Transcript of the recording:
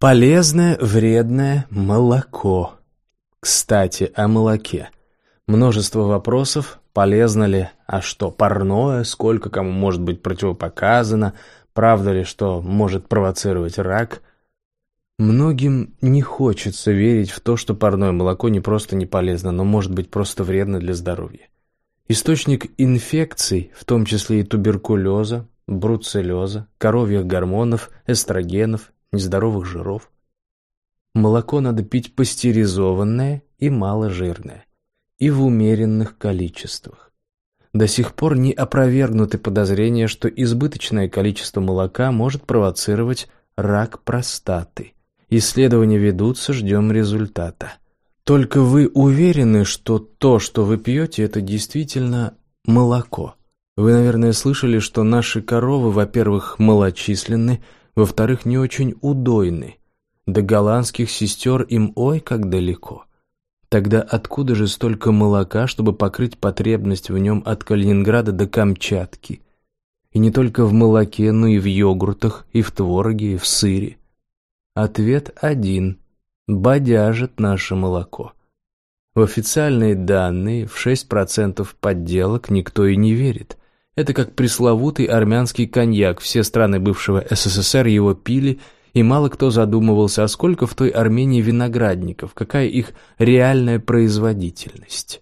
Полезное, вредное молоко. Кстати, о молоке. Множество вопросов, полезно ли, а что, парное, сколько кому может быть противопоказано, правда ли, что может провоцировать рак. Многим не хочется верить в то, что парное молоко не просто не полезно, но может быть просто вредно для здоровья. Источник инфекций, в том числе и туберкулеза, бруцеллеза, коровьих гормонов, эстрогенов, нездоровых жиров. Молоко надо пить пастеризованное и маложирное, и в умеренных количествах. До сих пор не опровергнуты подозрения, что избыточное количество молока может провоцировать рак простаты. Исследования ведутся, ждем результата. Только вы уверены, что то, что вы пьете, это действительно молоко? Вы, наверное, слышали, что наши коровы, во-первых, малочисленны, во-вторых, не очень удойны. До голландских сестер им ой как далеко. Тогда откуда же столько молока, чтобы покрыть потребность в нем от Калининграда до Камчатки? И не только в молоке, но и в йогуртах, и в твороге, и в сыре. Ответ один. Бодяжит наше молоко. В официальные данные в 6% подделок никто и не верит. Это как пресловутый армянский коньяк. Все страны бывшего СССР его пили, и мало кто задумывался, а сколько в той Армении виноградников, какая их реальная производительность.